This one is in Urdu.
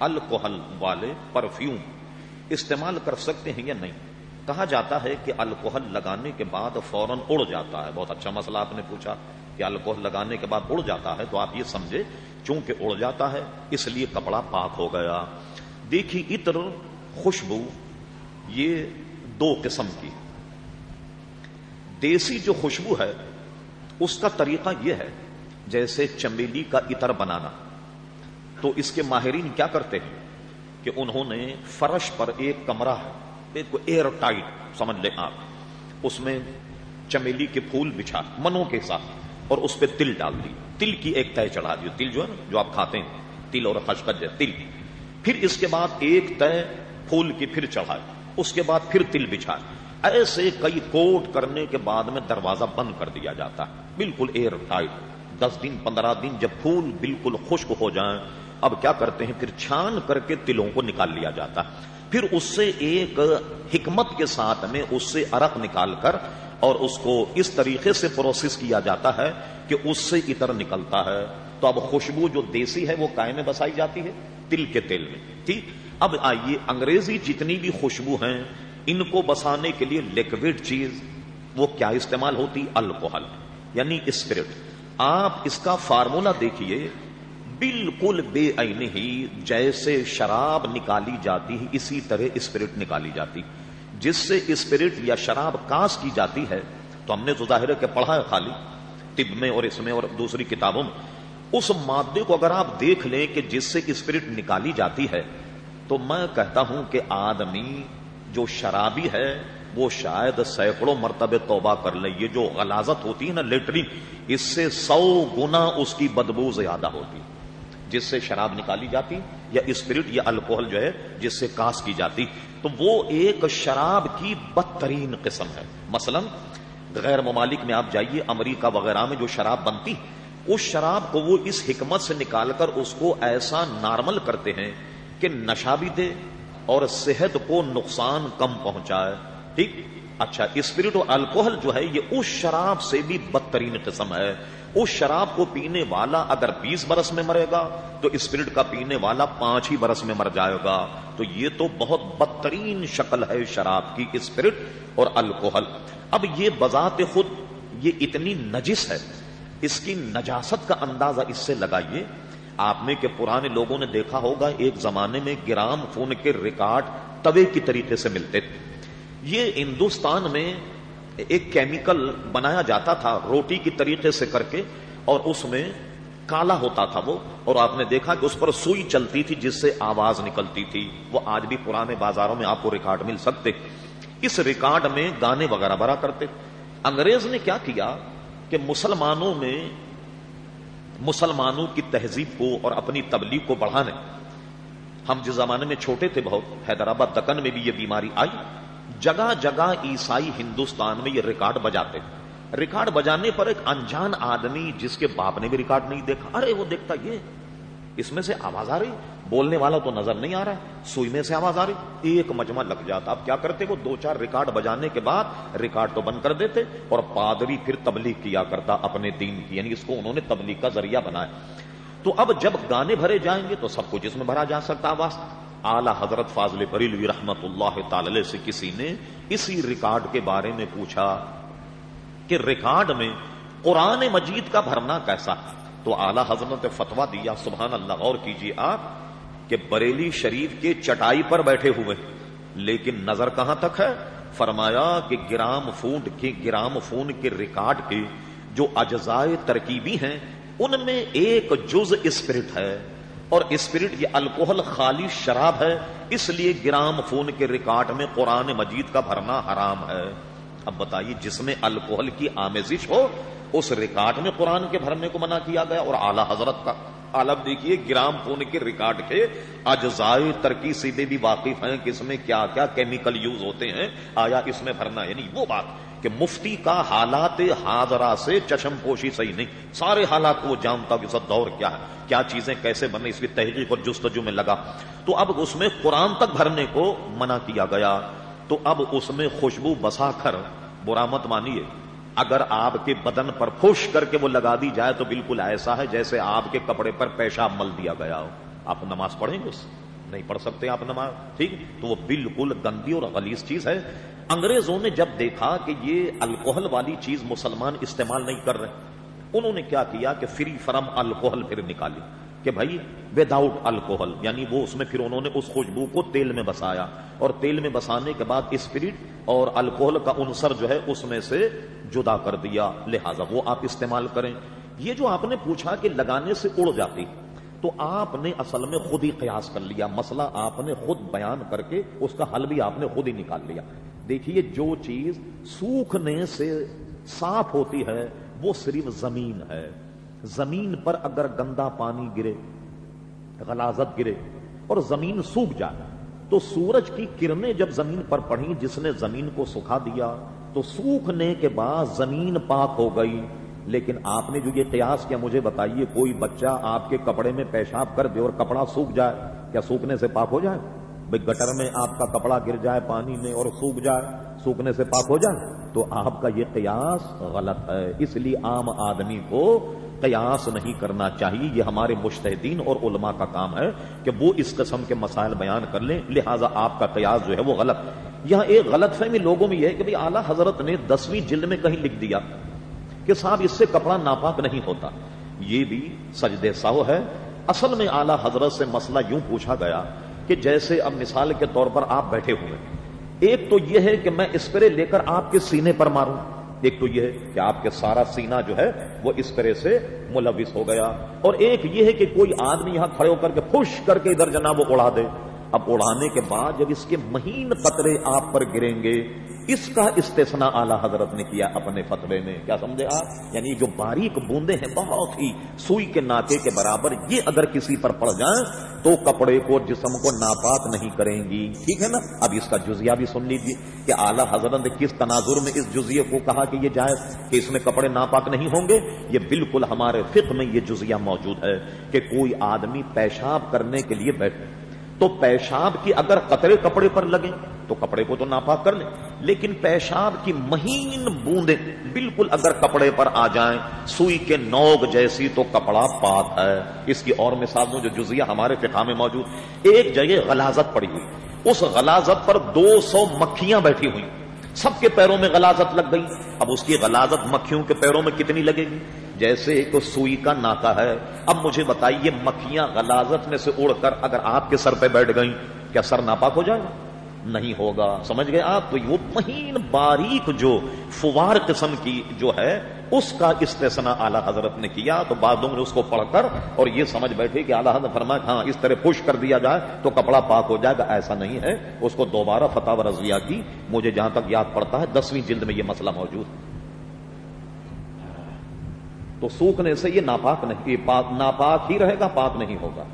الکوہل والے پرفیوم استعمال کر سکتے ہیں یا نہیں؟ کہا جاتا ہے کہ الکوہل لگانے کے بعد فوراً اڑ جاتا ہے۔ بہت اچھا مسئلہ آپ نے پوچھا کہ الکوہل لگانے کے بعد اڑ جاتا ہے تو آپ یہ سمجھے، چونکہ اڑ جاتا ہے، اس لیے کپڑا پاک ہو گیا۔ دیکھیے عطر، خوشبو، یہ دو قسم کی۔ دیسی جو خوشبو ہے، اس کا طریقہ یہ ہے، جیسے چمیلی کا عطر بنانا۔ تو اس کے ماہرین کیا کرتے ہیں کہ انہوں نے فرش پر ایک کمرہ ہے ایک ایئر ٹائٹ سمجھ لیں آپ، اس میں چمیلی کے پھول بچھا، منوں کے ساتھ، اور اس پہ تل ڈال دی۔ تل کی ایک طے چڑھا دی۔ تل جو ہے نا، جو آپ کھاتے ہیں، تل اور خشکج ہے، تل۔ پھر اس کے بعد ایک طے پھول کی پھر چڑھائے اس کے بعد پھر تل بچھائے ایسے کئی کوٹ کرنے کے بعد میں دروازہ بند کر دیا جاتا ہے۔ بالکل ایئر ٹائٹ دس دن، پندرہ دن جب پھول بالکل خشک ہو جائیں اب کیا کرتے ہیں؟ پھر چھان کر کے تلوں کو نکال لیا جاتا۔ پھر اس سے ایک حکمت کے ساتھ میں اس سے عرق نکال کر اور اس کو اس طریقے سے پروسیس کیا جاتا ہے کہ اس سے اتر نکلتا ہے۔ تو اب خوشبو جو دیسی ہے وہ کائے میں بسائی جاتی ہے تل کے تیل میں، ٹھیک؟ اب آئیے انگریزی جتنی بھی خوشبو ہیں، ان کو بسانے کے لیے لیکوڈ چیز وہ کیا استعمال ہوتی؟ الکوہل یعنی اسپرٹ۔ آپ اس کا فارمولا دیکھیے۔ بالکل بے عین ہی جیسے شراب نکالی جاتی ہے، اسی طرح اسپرٹ نکالی جاتی۔ جس سے اسپرٹ یا شراب کاس کی جاتی ہے، تو ہم نے تو ظاہر ہے کہ پڑھا ہے خالی، طب میں اور اس میں اور دوسری کتابوں میں۔ اس مادے کو اگر آپ دیکھ لیں کہ جس سے اسپرٹ نکالی جاتی ہے، تو میں کہتا ہوں کہ آدمی جو شرابی ہے، وہ شاید سینکڑوں مرتبہ توبہ کر لے۔ یہ جو غلازت ہوتی ہے نا، لیٹرین، اس سے سو گنا اس کی بدبو زیادہ ہوتی۔ جس سے شراب نکالی جاتی یا اسپرٹ یا الکوہل جو ہے جس سے کاس کی جاتی، تو وہ ایک شراب کی بدترین قسم ہے۔ مثلا غیر ممالک میں آپ جائیے، امریکہ وغیرہ میں جو شراب بنتی، اس شراب کو وہ اس حکمت سے نکال کر اس کو ایسا نارمل کرتے ہیں کہ نشہ بھی دے اور صحت کو نقصان کم پہنچائے۔ ٹھیک؟ اچھا اسپرٹ اور الکوہل جو ہے، یہ اس شراب سے بھی بدترین قسم ہے۔ اس شراب کو پینے والا اگر بیس برس میں مرے گا، تو اسپرٹ کا پینے والا پانچ ہی برس میں مر جائے گا۔ تو یہ تو بہت بدترین شکل ہے شراب کی اسپرٹ اور الکوہل۔ اب یہ بذات خود، یہ اتنی نجس ہے۔ اس کی نجاست کا اندازہ اس سے لگائیے۔ آپ نے کہ پرانے لوگوں نے دیکھا ہوگا، ایک زمانے میں گرام خون کے ریکارڈ توے کی طریقے سے ملتے۔ تھے یہ ہندوستان میں ایک کیمیکل بنایا جاتا تھا روٹی کی طریقے سے کر کے اور اس میں کالا ہوتا تھا وہ اور آپ نے دیکھا کہ اس پر سوئی چلتی تھی جس سے آواز نکلتی تھی وہ آج بھی پرانے بازاروں میں آپ کو ریکارڈ مل سکتے اس ریکارڈ میں گانے وغیرہ بھرا کرتے انگریز نے کیا کیا کہ مسلمانوں میں مسلمانوں کی تہذیب کو اور اپنی تبلیغ کو بڑھانے ہم جس زمانے میں چھوٹے تھے بہت حیدرآباد دکن میں بھی یہ بیماری آئی جگہ جگہ عیسائی ہندوستان میں یہ ریکارڈ بجاتے ریکارڈ بجانے پر ایک انجان آدمی جس کے باپ نے بھی ریکارڈ نہیں دیکھا، ارے وہ دیکھتا یہ، اس میں سے آواز آ رہی، بولنے والا تو نظر نہیں آ رہا ہے، سوئی میں سے آواز آ رہی، ایک مجمع لگ جاتا۔ اب کیا کرتے وہ؟ دو چار ریکارڈ بجانے کے بعد ریکارڈ تو بند کر دیتے اور پادری پھر تبلیغ کیا کرتا اپنے دین کی یعنی اس کو انہوں نے تبلیغ کا ذریعہ بنایا۔ تو اب جب گانے بھرے جائیں گے تو سب کچھ اس میں بھرا جا سکتا، آواز اعلی حضرت فاضل بریلوی رحمت اللہ تعالی سے کسی نے اسی ریکارڈ کے بارے میں پوچھا کہ ریکارڈ میں قرآن مجید کا بھرنا کیسا تو اعلی حضرت نے فتوا دیا، سبحان اللہ، غور کیجیے آپ کہ بریلی شریف کے چٹائی پر بیٹھے ہوئے لیکن نظر کہاں تک ہے؟ فرمایا کہ گرام فون کے، گرام فون کے ریکارڈ کے جو اجزائے ترکیبی ہیں، ان میں ایک جز اسپرٹ ہے۔ اور اسپرٹ، یہ الکوہل خالی شراب ہے، اس لیے گرام فون کے ریکارڈ میں قرآن مجید کا بھرنا حرام ہے۔ اب بتائیے، جس میں الکوہل کی آمیزش ہو، اس ریکارڈ میں قرآن کے بھرنے کو منع کیا گیا۔ اور اعلی حضرت کا عالم دیکھیے، گرام فون کے ریکارڈ کے اجزائے ترکی سیدھے بھی واقف ہیں کہ اس میں کیا کیا کیمیکل یوز ہوتے ہیں۔ آیا اس میں بھرنا یعنی وہ بات۔ کہ مفتی کا حالات حاضرہ سے چشم پوشی صحیح نہیں۔ سارے حالات کو وہ جانتا کہ سب دور کیا ہے۔ کیا چیزیں کیسے بنے اس کی تحقیق اور جستجو میں لگا۔ تو اب اس میں قرآن تک بھرنے کو منع کیا گیا۔ تو اب اس میں خوشبو بسا کر برامت مانیے۔ اگر آپ کے بدن پر پھوش کر کے وہ لگا دی جائے تو بالکل ایسا ہے جیسے آپ کے کپڑے پر پیشاب مل دیا گیا ہو۔ آپ نماز پڑھیں گے اس نہیں پڑھ سکتے آپ نماز، ٹھیک؟ تو وہ بالکل گندی اور غلیظ چیز ہے۔ انگریزوں نے جب دیکھا کہ یہ الکوہل والی چیز مسلمان استعمال نہیں کر رہے، انہوں نے کیا کیا کہ فری فرم الکوہل پھر نکالی کہ بھائی ود آؤٹ الکوہل یعنی وہ اس میں پھر انہوں نے اس خوشبو کو تیل میں بسایا۔ اور تیل میں بسانے کے بعد اسپرٹ اور الکوہل کا انصر جو ہے اس میں سے جدا کر دیا۔ لہذا وہ آپ استعمال کریں۔ یہ جو آپ نے پوچھا کہ لگانے سے اڑ جاتی تو آپ نے اصل میں خود ہی قیاس کر لیا، مسئلہ آپ نے خود بیان کر کے اس کا حل بھی آپ نے خود ہی نکال لیا۔ دیکھیے جو چیز سوکھنے سے صاف ہوتی ہے، وہ صرف زمین ہے۔ زمین پر اگر گندا پانی گرے، غلازت گرے اور زمین سوکھ جائے، تو سورج کی کرنیں جب زمین پر پڑھی جس نے زمین کو سکھا دیا، تو سوکھنے کے بعد زمین پاک ہو گئی۔ لیکن آپ نے جو یہ قیاس کیا، مجھے بتائیے، کوئی بچہ آپ کے کپڑے میں پیشاب کر دے اور کپڑا سوکھ جائے، کیا سوکھنے سے پاک ہو جائے؟ بھائی گٹر میں آپ کا کپڑا گر جائے پانی میں اور سوکھ جائے، سوکھنے سے پاک ہو جائے، تو آپ کا یہ قیاس غلط ہے۔ اس لیے عام آدمی کو قیاس نہیں کرنا چاہیے۔ یہ ہمارے مشتحدین اور علماء کا کام ہے کہ وہ اس قسم کے مسائل بیان کر لیں۔ لہٰذا آپ کا قیاس جو ہے وہ غلط۔ یہاں ایک غلط فہمی لوگوں میں یہ ہے کہ اعلیٰ حضرت نے دسویں جلد میں کہیں لکھ دیا۔ کہ صاحب اس سے کپڑا ناپاک نہیں ہوتا۔ یہ بھی سجدے ساو ہے۔ اصل میں اعلی حضرت سے مسئلہ یوں پوچھا گیا کہ جیسے اب مثال کے طور پر آپ بیٹھے ہوئے ایک تو یہ ہے کہ میں اسپرے لے کر آپ کے سینے پر ماروں۔ ایک تو یہ ہے کہ آپ کے سارا سینا جو ہے وہ اس طرح سے ملوث ہو گیا۔ اور ایک یہ ہے کہ کوئی آدمی یہاں کھڑے ہو کر کے خوش کر کے ادھر جناب وہ اڑا دے۔ اب اڑانے کے بعد جب اس کے مہین قطرے آپ پر گریں گے اس کا استثنا اعلی حضرت نے کیا اپنے فتوے میں، کیا سمجھے آپ؟ یعنی جو باریک بوندے ہیں، بہت ہی سوئی کے ناکے کے برابر، یہ اگر کسی پر پڑ جائیں تو کپڑے کو، جسم کو ناپاک نہیں کریں گی۔ ٹھیک ہے نا؟ اب اس کا جزیہ بھی سن لیجیے کہ اعلی حضرت نے کس تناظر میں اس جزیے کو کہا کہ یہ جائز کہ اس میں کپڑے ناپاک نہیں ہوں گے؟ یہ بالکل ہمارے فقہ میں یہ جزیہ موجود ہے کہ کوئی آدمی پیشاب کرنے کے لیے بیٹھے۔ تو پیشاب کی اگر قطرے کپڑے پر لگیں تو کپڑے کو تو ناپاک کر لیں۔ لیکن پیشاب کی مہین بوندیں بالکل اگر کپڑے پر آ جائیں، سوئی کے نوگ جیسی تو کپڑا پاک ہے۔ اس کی اور مثال جو جزیہ ہمارے فقہ میں موجود، ایک جگہ غلازت پڑی ہوئی۔ اس غلازت پر دو سو مکھیاں بیٹھی ہوئی۔ سب کے پیروں میں غلازت لگ گئی۔ اب اس کی غلازت مکھیوں کے پیروں میں کتنی لگے گی؟ جیسے ایک سوئی کا ناکا ہے۔ اب مجھے بتائیے، مکھیاں غلازت میں سے اڑ کر اگر آپ کے سر پہ بیٹھ گئیں، کیا سر ناپاک ہو جائے گا؟ نہیں ہوگا۔ سمجھ گئے آپ؟ تو وہ مہین باریک جو فوار قسم کی جو ہے، اس کا استثنا اعلی حضرت نے کیا۔ تو بعدوں نے اس کو پڑھ کر اور یہ سمجھ بیٹھے کہ اعلیٰ حضرت فرمایا ہاں اس طرح پش کر دیا جائے تو کپڑا پاک ہو جائے گا۔ ایسا نہیں ہے۔ اس کو دوبارہ فتح و رضویہ کی۔ مجھے جہاں تک یاد پڑتا ہے، دسویں جلد میں یہ مسئلہ موجود ہے۔ تو سوکھنے سے یہ ناپاک نہیں ناپاک ہی رہے گا، پاک نہیں ہوگا۔